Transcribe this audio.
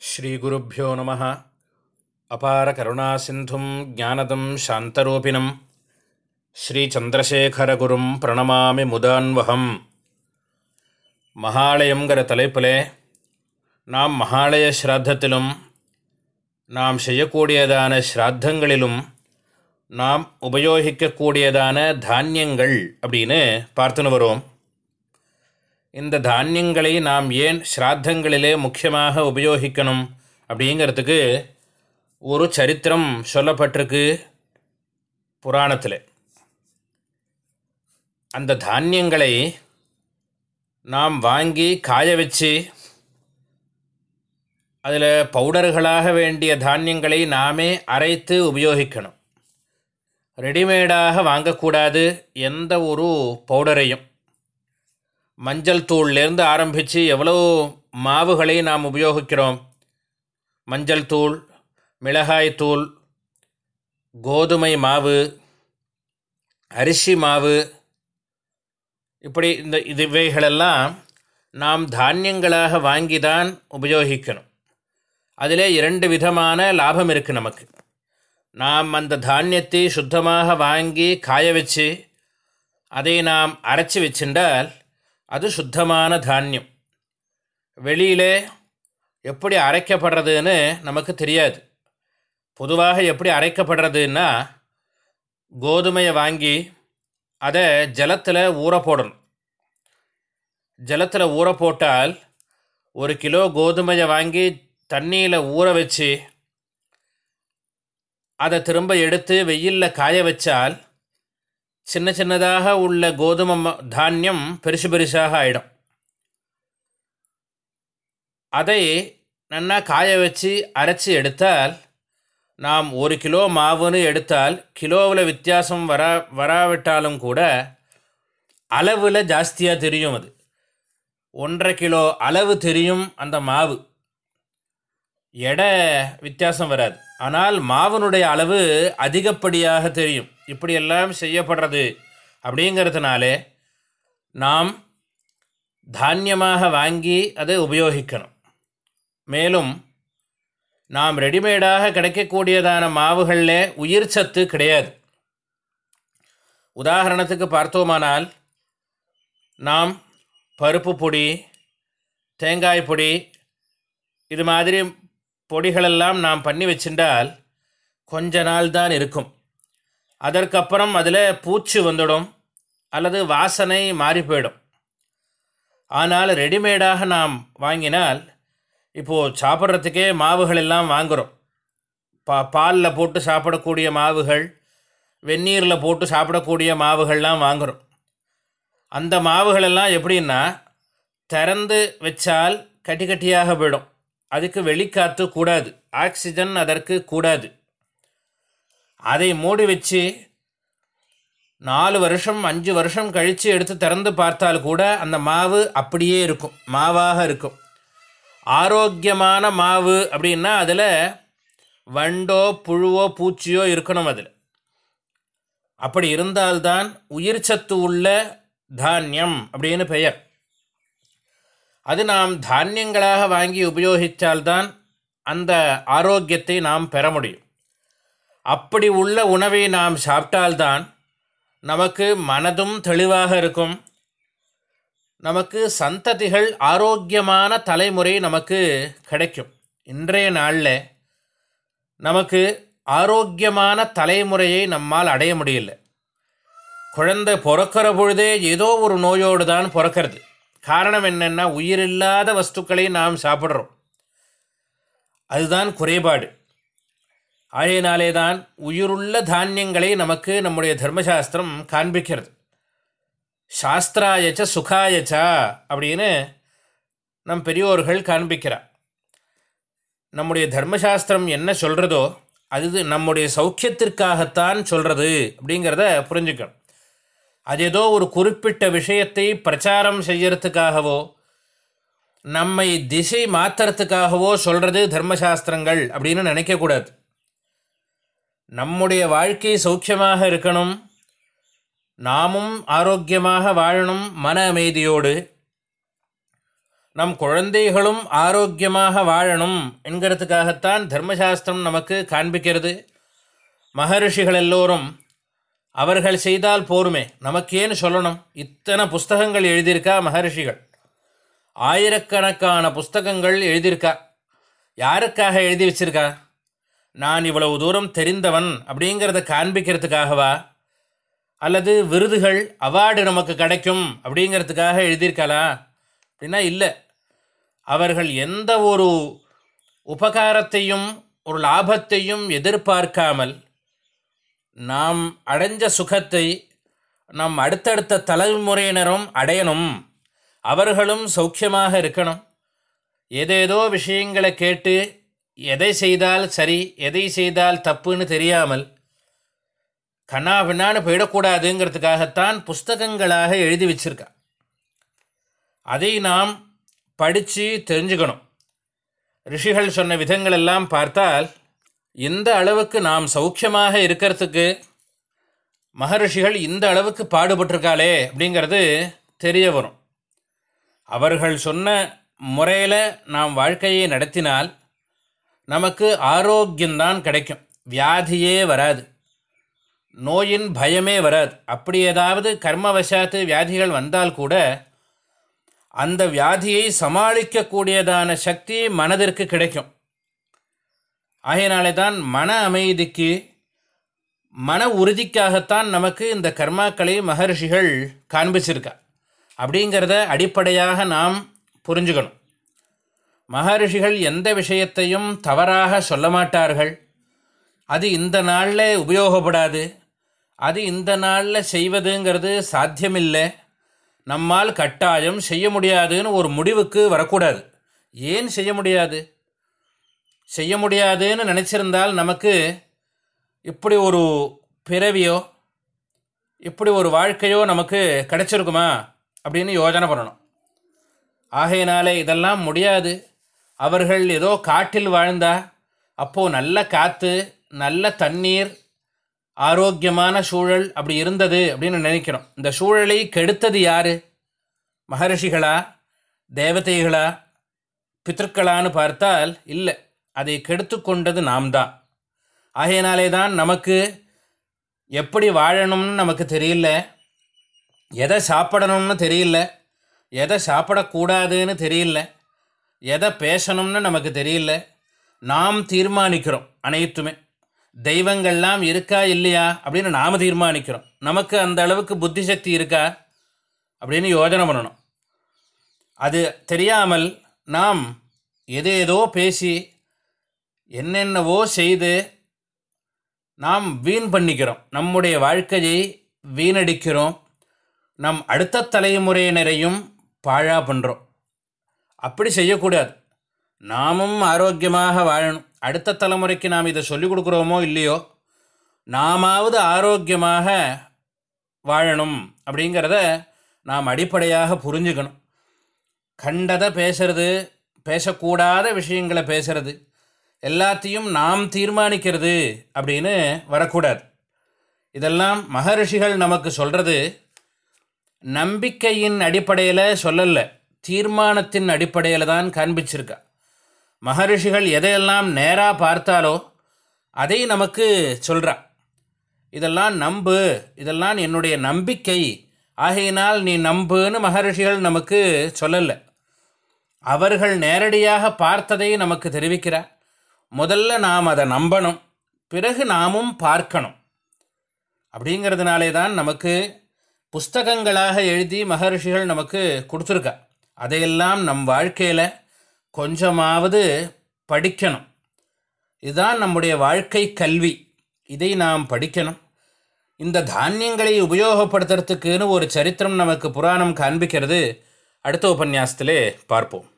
ஸ்ரீகுருப்போ நம. அபார கருணா சிந்தும் ஜானதம் சாந்தரூபிணம். ஸ்ரீச்சந்திரசேகரகுரும் பிரணமாமி முதான்வகம். மகாலயங்கிற தலைப்பிலே நாம் மகாலய ஸ்ராத்தத்திலும் நாம் செய்யக்கூடியதான ஸ்ராத்தங்களிலும் நாம் உபயோகிக்கக்கூடியதான தானியங்கள் அப்படின்னு பார்த்துன்னு வரோம். இந்த தானியங்களை நாம் ஏன் ஸ்ராத்தங்களிலே முக்கியமாக உபயோகிக்கணும் அப்படிங்கிறதுக்கு ஒரு சரித்திரம் சொல்லப்பட்டிருக்கு புராணத்தில். அந்த தானியங்களை நாம் வாங்கி காய வச்சு அதில் பவுடர்களாக வேண்டிய தானியங்களை நாமே அரைத்து உபயோகிக்கணும். ரெடிமேடாக வாங்கக்கூடாது எந்த ஒரு பவுடரையும். மஞ்சள் தூள்லேருந்து ஆரம்பித்து எவ்வளோ மாவுகளை நாம் உபயோகிக்கிறோம்? மஞ்சள் தூள் மிளகாய் தூள் கோதுமை மாவு அரிசி மாவு இப்படி இந்த இது இவைகளெல்லாம் நாம் தானியங்களாக வாங்கி தான் உபயோகிக்கணும். அதிலே இரண்டு விதமான லாபம் இருக்குது நமக்கு. நாம் அந்த தானியத்தை சுத்தமாக வாங்கி காய வச்சு அதை நாம் அரைச்சி வச்சிருந்தால் அது சுத்தமான தானியம். வெளியிலே எப்படி அரைக்கப்படுறதுன்னு நமக்கு தெரியாது. பொதுவாக எப்படி அரைக்கப்படுறதுன்னா கோதுமையை வாங்கி அதை ஜலத்தில் ஊற போடணும். ஜலத்தில் ஊற போட்டால் ஒரு கிலோ கோதுமையை வாங்கி தண்ணியில் ஊற வச்சு அதை திரும்ப எடுத்து வெயிலில் காய வச்சால் சின்ன சின்னதாக உள்ள கோதுமை ம- தானியம் பெருசு பெருசாக ஆகிடும் அதை நன்னா காய வச்சு அரைச்சி எடுத்தால் நாம் ஒரு கிலோ மாவுன்னு எடுத்தால் கிலோவில் வித்தியாசம் வரா வராவிட்டாலும் கூட அளவில் ஜாஸ்தியாக தெரியும் அது. ஒன்றரை கிலோ அளவு தெரியும் அந்த மாவு. எடை வித்தியாசம் வராது. ஆனால் மாவினுடைய அளவு அதிகப்படியாக தெரியும். இப்படியெல்லாம் செய்யப்படுறது அப்படிங்கிறதுனாலே நாம் தானியமாக வாங்கி அதை உபயோகிக்கணும். மேலும் நாம் ரெடிமேடாக கிடைக்கக்கூடியதான மாவுகளில் உயிர் சத்து கிடையாது. உதாரணத்துக்கு பார்த்தோமானால் நாம் பருப்பு பொடி தேங்காய் பொடி இது மாதிரி பொடிகளெல்லாம் நாம் பண்ணி வச்சிருந்தால் கொஞ்ச நாள் தான் இருக்கும். அதற்கப்புறம் அதில் பூச்சி வந்துடும் அல்லது வாசனை மாறி போயிடும் ஆனால் ரெடிமேடாக நாம் வாங்கினால் இப்போது சாப்பிட்றதுக்கே மாவுகள் எல்லாம் வாங்குகிறோம் பா பாலில் போட்டு சாப்பிடக்கூடிய மாவுகள் வெந்நீரில் போட்டு சாப்பிடக்கூடிய மாவுகள்லாம் வாங்குகிறோம் அந்த மாவுகளெல்லாம் எப்படின்னா திறந்து வச்சால் கட்டி கட்டியாக போயிடும். அதுக்கு வெளிக்காற்று கூடாது. ஆக்சிஜன் அதற்கு கூடாது. அதை மூடி வச்சு நாலு வருஷம் அஞ்சு வருஷம் கழித்து எடுத்து திறந்து பார்த்தால் கூட அந்த மாவு அப்படியே இருக்கும் மாவாக இருக்கும். ஆரோக்கியமான மாவு அப்படின்னா அதில் வண்டோ புழுவோ பூச்சியோ இருக்கணும் அதில். அப்படி இருந்தால்தான் உயிர் சத்து உள்ள தானியம் அப்படின்னு பெயர். அது நாம் தானியங்களாக வாங்கி உபயோகித்தால்தான் அந்த ஆரோக்கியத்தை நாம் பெற முடியும். அப்படி உள்ள உணவை நாம் சாப்பிட்டால்தான் நமக்கு மனதும் தெளிவாக இருக்கும். நமக்கு சந்ததிகள் ஆரோக்கியமான தலைமுறை நமக்கு கிடைக்கும். இன்றைய நாளில் நமக்கு ஆரோக்கியமான தலைமுறையை நம்மால் அடைய முடியல. குழந்தை பிறக்கிற பொழுதே ஏதோ ஒரு நோயோடு தான் பிறக்கிறது. காரணம் என்னென்னா உயிரில்லாத வஸ்துக்களை நாம் சாப்பிட்றோம். அதுதான் குறைபாடு. ஆகையினாலே தான் உயிருள்ள தானியங்களை நமக்கு நம்முடைய தர்மசாஸ்திரம் காண்பிக்கிறது. சாஸ்திராயச்ச சுகாயச்சா அப்படின்னு நம் பெரியோர்கள் காண்பிக்கிறார். நம்முடைய தர்மசாஸ்திரம் என்ன சொல்கிறதோ அது நம்முடைய சௌக்கியத்திற்காகத்தான் சொல்கிறது அப்படிங்கிறத புரிஞ்சுக்கணும். அது ஏதோ ஒரு குறிப்பிட்ட விஷயத்தை பிரச்சாரம் செய்யறதுக்காகவோ நம்மை திசை மாற்றுறதுக்காகவோ சொல்கிறது தர்மசாஸ்திரங்கள் அப்படின்னு நினைக்கக்கூடாது. நம்முடைய வாழ்க்கை சௌக்கியமாக இருக்கணும். நாமும் ஆரோக்கியமாக வாழணும் மன அமைதியோடு. நம் குழந்தைகளும் ஆரோக்கியமாக வாழணும் என்கிறதுக்காகத்தான் தர்மசாஸ்திரம் நமக்கு காண்பிக்கிறது. மகரிஷிகள் எல்லோரும் அவர்கள் செய்தால் போருமே நமக்கேன்னு சொல்லணும். இத்தனை புஸ்தகங்கள் எழுதியிருக்கா மகரிஷிகள். ஆயிரக்கணக்கான புஸ்தகங்கள் எழுதியிருக்கா. யாருக்காக எழுதி வச்சிருக்கா? நான் இவ்வளவு தூரம் தெரிந்தவன் அப்படிங்கிறத காண்பிக்கிறதுக்காகவா? அல்லது விருதுகள் அவார்டு நமக்கு கிடைக்கும் அப்படிங்கிறதுக்காக எழுதியிருக்கலா அப்படின்னா இல்லை. அவர்கள் எந்த ஒரு உபகாரத்தையும் ஒரு லாபத்தையும் எதிர்பார்க்காமல் நாம் அடைஞ்ச சுகத்தை நம் அடுத்தடுத்த தலைமுறையினரும் அடையணும். அவர்களும் சௌக்கியமாக இருக்கணும். ஏதேதோ விஷயங்களை கேட்டு எதை செய்தால் சரி எதை செய்தால் தப்புன்னு தெரியாமல் கண்ணா பின்னான்னு போயிடக்கூடாதுங்கிறதுக்காகத்தான் புஸ்தகங்களாக எழுதி வச்சிருக்கா. அதை நாம் படித்து தெரிஞ்சுக்கணும். ரிஷிகள் சொன்ன விதங்கள் எல்லாம் பார்த்தால் இந்த அளவுக்கு நாம் சௌக்கியமாக இருக்கிறதுக்கு மகரிஷிகள் இந்த அளவுக்கு பாடுபட்டிருக்காளே அப்படிங்கிறது தெரிய வரும். அவர்கள் சொன்ன முறையில் நாம் வாழ்க்கையை நடத்தினால் நமக்கு ஆரோக்கியம்தான் கிடைக்கும். வியாதியே வராது. நோயின் பயமே வராது. அப்படி ஏதாவது கர்மவசாத்து வியாதிகள் வந்தால் கூட அந்த வியாதியை சமாளிக்கக்கூடியதான சக்தி மனதிற்கு கிடைக்கும். ஆகையினாலே தான் மன அமைதிக்கு மன உறுதிக்காகத்தான் நமக்கு இந்த கர்மாக்களை மகர்ஷிகள் காண்பிச்சிருக்கா. அப்படிங்கிறத அடிப்படையாக நாம் புரிஞ்சுக்கணும். மகரிஷிகள் எந்த விஷயத்தையும் தவறாக சொல்ல மாட்டார்கள் அது இந்த நாளில் உபயோகப்படாது. அது இந்த நாளில் செய்வதுங்கிறது சாத்தியமில்லை. நம்மால் கட்டாயம் செய்ய முடியாதுன்னு ஒரு முடிவுக்கு வரக்கூடாது. ஏன் செய்ய முடியாது? செய்ய முடியாதுன்னு நினச்சிருந்தால் நமக்கு இப்படி ஒரு பிறவியோ இப்படி ஒரு வாழ்க்கையோ நமக்கு கிடைச்சிருக்குமா அப்படின்னு யோஜனை பண்ணணும். ஆகையினாலே இதெல்லாம் முடியாது. அவர்கள் ஏதோ காட்டில் வாழ்ந்தா அப்போது நல்ல காற்று நல்ல தண்ணீர் ஆரோக்கியமான சூழல் அப்படி இருந்தது அப்படின்னு நினைக்கிறோம். இந்த சூழலை கெடுத்தது யார்? மகரிஷிகளா? தேவதைகளா? பித்திருக்களான்னு பார்த்தால் இல்லை. அதை கெடுத்து கொண்டது நாம் தான் ஆகையினாலே தான் நமக்கு எப்படி வாழணும்னு நமக்கு தெரியல. எதை சாப்பிடணும்னு தெரியல. எதை சாப்பிடக்கூடாதுன்னு தெரியல. எதை பேசணும்னு நமக்கு தெரியல. நாம் தீர்மானிக்கிறோம் அனைத்துமே. தெய்வங்கள்லாம் இருக்கா இல்லையா அப்படின்னு நாம் தீர்மானிக்கிறோம். நமக்கு அந்த அளவுக்கு புத்தி சக்தி இருக்கா அப்படின்னு யோஜனை பண்ணணும். அது தெரியாமல் நாம் எதேதோ பேசி என்னென்னவோ செய்து நாம் வீண் பண்ணிக்கிறோம். நம்முடைய வாழ்க்கையை வீணடிக்கிறோம். நம் அடுத்த தலைமுறையினரையும் பாழா பண்ணுறோம் அப்படி செய்யக்கூடாது. நாமும் ஆரோக்கியமாக வாழணும். அடுத்த தலைமுறைக்கு நாம் இதை சொல்லிக் கொடுக்குறோமோ இல்லையோ? நாமாவது ஆரோக்கியமாக வாழணும் அப்படிங்கிறத நாம் அடிப்படையாக புரிஞ்சுக்கணும். கண்டதை பேசுறது பேசக்கூடாத விஷயங்களை பேசுறது எல்லாத்தையும் நாம் தீர்மானிக்கிறது அப்படின்னு வரக்கூடாது. இதெல்லாம் மகரிஷிகள் நமக்கு சொல்கிறது நம்பிக்கையின் அடிப்படையில் சொல்லலை தீர்மானத்தின் அடிப்படையில் தான் காண்பிச்சிருக்கா. மகரிஷிகள் எதையெல்லாம் நேராக பார்த்தாலோ அதை நமக்கு சொல்கிறா இதெல்லாம் நம்பு இதெல்லாம் என்னுடைய நம்பிக்கை ஆகையினால் நீ நம்புன்னு மகரிஷிகள் நமக்கு சொல்லலை. அவர்கள் நேரடியாக பார்த்ததை நமக்கு தெரிவிக்கிறார் முதல்ல நாம் அதை நம்பணும் பிறகு நாமும் பார்க்கணும். அப்படிங்கிறதுனாலே தான் நமக்கு புஸ்தகங்களாக எழுதி மகரிஷிகள் நமக்கு கொடுத்துருக்கா. அதையெல்லாம் நம் வாழ்க்கையில் கொஞ்சமாவது படிக்கணும். இதுதான் நம்முடைய வாழ்க்கை கல்வி. இதை நாம் படிக்கணும். இந்த தானியங்களை உபயோகப்படுத்துறதுக்குன்னு ஒரு சரித்திரம் நமக்கு புராணம் காண்பிக்கிறது. அடுத்த உபன்யாசத்திலே பார்ப்போம்.